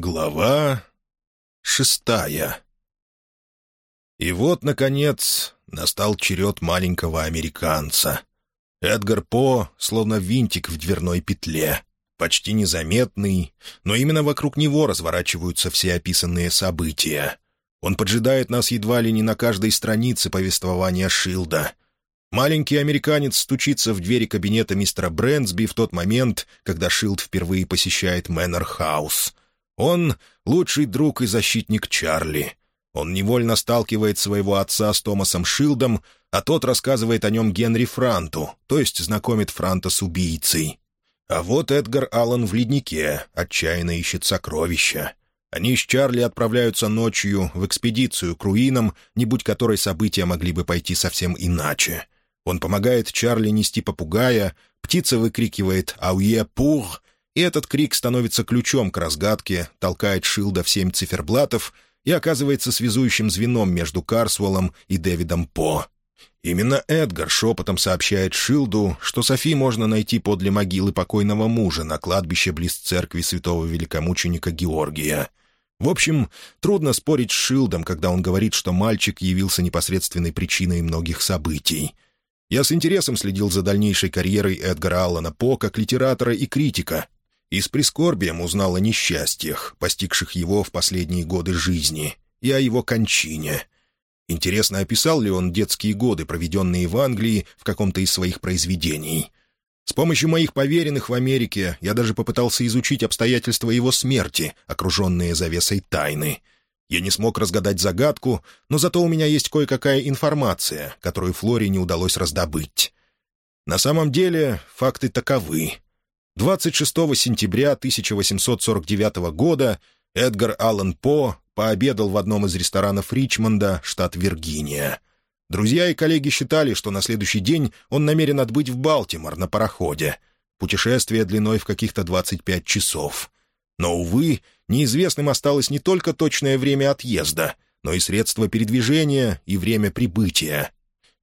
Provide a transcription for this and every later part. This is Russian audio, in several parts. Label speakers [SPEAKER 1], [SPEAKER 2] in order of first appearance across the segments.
[SPEAKER 1] Глава шестая И вот, наконец, настал черед маленького американца. Эдгар По словно винтик в дверной петле, почти незаметный, но именно вокруг него разворачиваются все описанные события. Он поджидает нас едва ли не на каждой странице повествования Шилда. Маленький американец стучится в двери кабинета мистера Брэнсби в тот момент, когда Шилд впервые посещает Мэннер Хаус — он — лучший друг и защитник Чарли. Он невольно сталкивает своего отца с Томасом Шилдом, а тот рассказывает о нем Генри Франту, то есть знакомит Франта с убийцей. А вот Эдгар Аллан в леднике, отчаянно ищет сокровища. Они с Чарли отправляются ночью в экспедицию к руинам, не будь которой события могли бы пойти совсем иначе. Он помогает Чарли нести попугая, птица выкрикивает «Ауе пур!» И этот крик становится ключом к разгадке, толкает Шилда в семь циферблатов и оказывается связующим звеном между Карсволом и Дэвидом По. Именно Эдгар шепотом сообщает Шилду, что Софи можно найти подле могилы покойного мужа на кладбище близ церкви святого великомученика Георгия. В общем, трудно спорить с Шилдом, когда он говорит, что мальчик явился непосредственной причиной многих событий. Я с интересом следил за дальнейшей карьерой Эдгара Аллана По как литератора и критика, и с прискорбием узнал о несчастьях, постигших его в последние годы жизни, и о его кончине. Интересно, описал ли он детские годы, проведенные в Англии, в каком-то из своих произведений. С помощью моих поверенных в Америке я даже попытался изучить обстоятельства его смерти, окруженные завесой тайны. Я не смог разгадать загадку, но зато у меня есть кое-какая информация, которую Флоре не удалось раздобыть. На самом деле факты таковы. 26 сентября 1849 года Эдгар Аллан По пообедал в одном из ресторанов Ричмонда, штат Виргиния. Друзья и коллеги считали, что на следующий день он намерен отбыть в Балтимор на пароходе. Путешествие длиной в каких-то 25 часов. Но, увы, неизвестным осталось не только точное время отъезда, но и средства передвижения и время прибытия.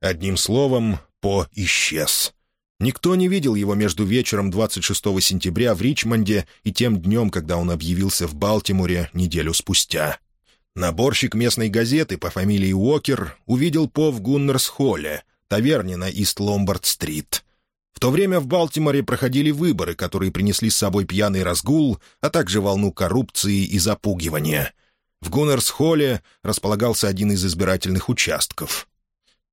[SPEAKER 1] Одним словом, По исчез. Никто не видел его между вечером 26 сентября в Ричмонде и тем днем, когда он объявился в Балтиморе неделю спустя. Наборщик местной газеты по фамилии Уокер увидел По в Гуннерс-холле, таверне на Ист-Ломбард-стрит. В то время в Балтиморе проходили выборы, которые принесли с собой пьяный разгул, а также волну коррупции и запугивания. В Гуннерс-холле располагался один из избирательных участков.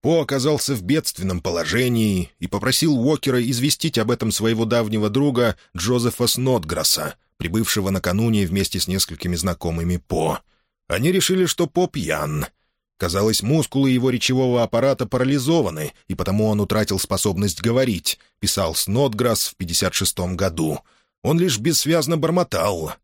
[SPEAKER 1] По оказался в бедственном положении и попросил Уокера известить об этом своего давнего друга Джозефа Снотграсса, прибывшего накануне вместе с несколькими знакомыми По. Они решили, что По пьян. Казалось, мускулы его речевого аппарата парализованы, и потому он утратил способность говорить, писал Снотграсс в 56 году. Он лишь бессвязно бормотал.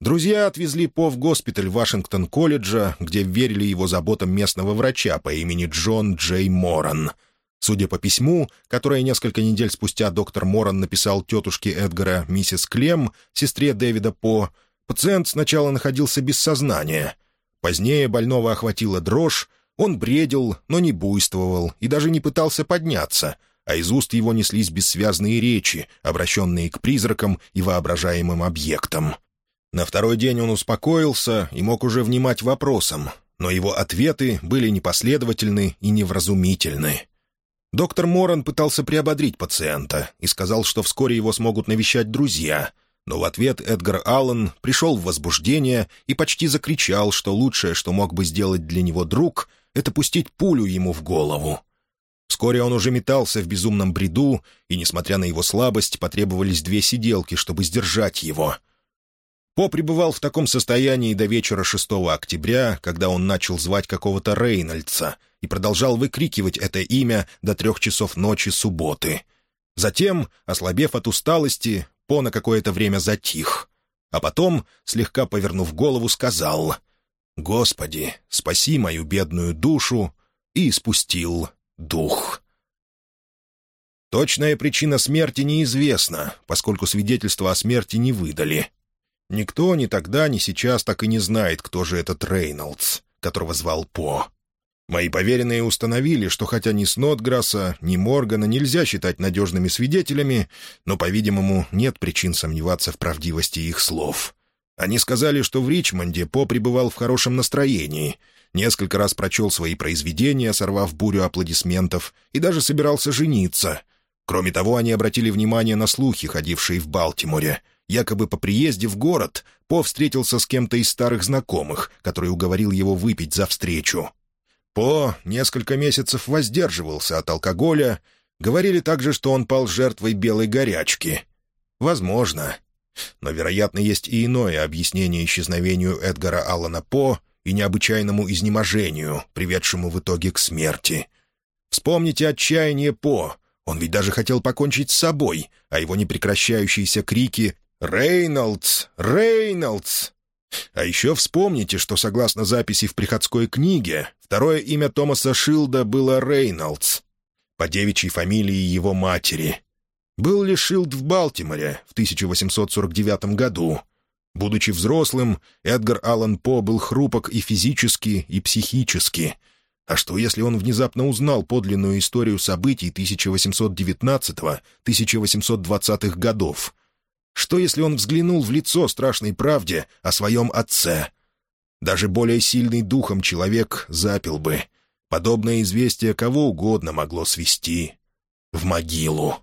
[SPEAKER 1] Друзья отвезли По в госпиталь Вашингтон-колледжа, где верили его заботам местного врача по имени Джон Джей Моран. Судя по письму, которое несколько недель спустя доктор Моран написал тетушке Эдгара миссис Клем, сестре Дэвида По, пациент сначала находился без сознания. Позднее больного охватила дрожь, он бредил, но не буйствовал и даже не пытался подняться, а из уст его неслись бессвязные речи, обращенные к призракам и воображаемым объектам. На второй день он успокоился и мог уже внимать вопросам, но его ответы были непоследовательны и невразумительны. Доктор Моран пытался приободрить пациента и сказал, что вскоре его смогут навещать друзья, но в ответ Эдгар Аллен пришел в возбуждение и почти закричал, что лучшее, что мог бы сделать для него друг, это пустить пулю ему в голову. Вскоре он уже метался в безумном бреду, и, несмотря на его слабость, потребовались две сиделки, чтобы сдержать его — по пребывал в таком состоянии до вечера 6 октября, когда он начал звать какого-то Рейнольдса и продолжал выкрикивать это имя до трех часов ночи субботы. Затем, ослабев от усталости, По на какое-то время затих. А потом, слегка повернув голову, сказал «Господи, спаси мою бедную душу!» и спустил дух. Точная причина смерти неизвестна, поскольку свидетельства о смерти не выдали. Никто ни тогда, ни сейчас так и не знает, кто же этот Рейнольдс, которого звал По. Мои поверенные установили, что хотя ни Снотграсса, ни Моргана нельзя считать надежными свидетелями, но, по-видимому, нет причин сомневаться в правдивости их слов. Они сказали, что в Ричмонде По пребывал в хорошем настроении, несколько раз прочел свои произведения, сорвав бурю аплодисментов, и даже собирался жениться. Кроме того, они обратили внимание на слухи, ходившие в Балтиморе. Якобы по приезде в город По встретился с кем-то из старых знакомых, который уговорил его выпить за встречу. По несколько месяцев воздерживался от алкоголя. Говорили также, что он пал жертвой белой горячки. Возможно. Но, вероятно, есть и иное объяснение исчезновению Эдгара Аллана По и необычайному изнеможению, приведшему в итоге к смерти. Вспомните отчаяние По. Он ведь даже хотел покончить с собой, а его непрекращающиеся крики «Рейнольдс! Рейнольдс!» А еще вспомните, что, согласно записи в приходской книге, второе имя Томаса Шилда было Рейнольдс, по девичьей фамилии его матери. Был ли Шилд в Балтиморе в 1849 году? Будучи взрослым, Эдгар Аллан По был хрупок и физически, и психически. А что, если он внезапно узнал подлинную историю событий 1819-1820-х годов? Что, если он взглянул в лицо страшной правде о своем отце? Даже более сильный духом человек запил бы. Подобное известие кого угодно могло свести в могилу.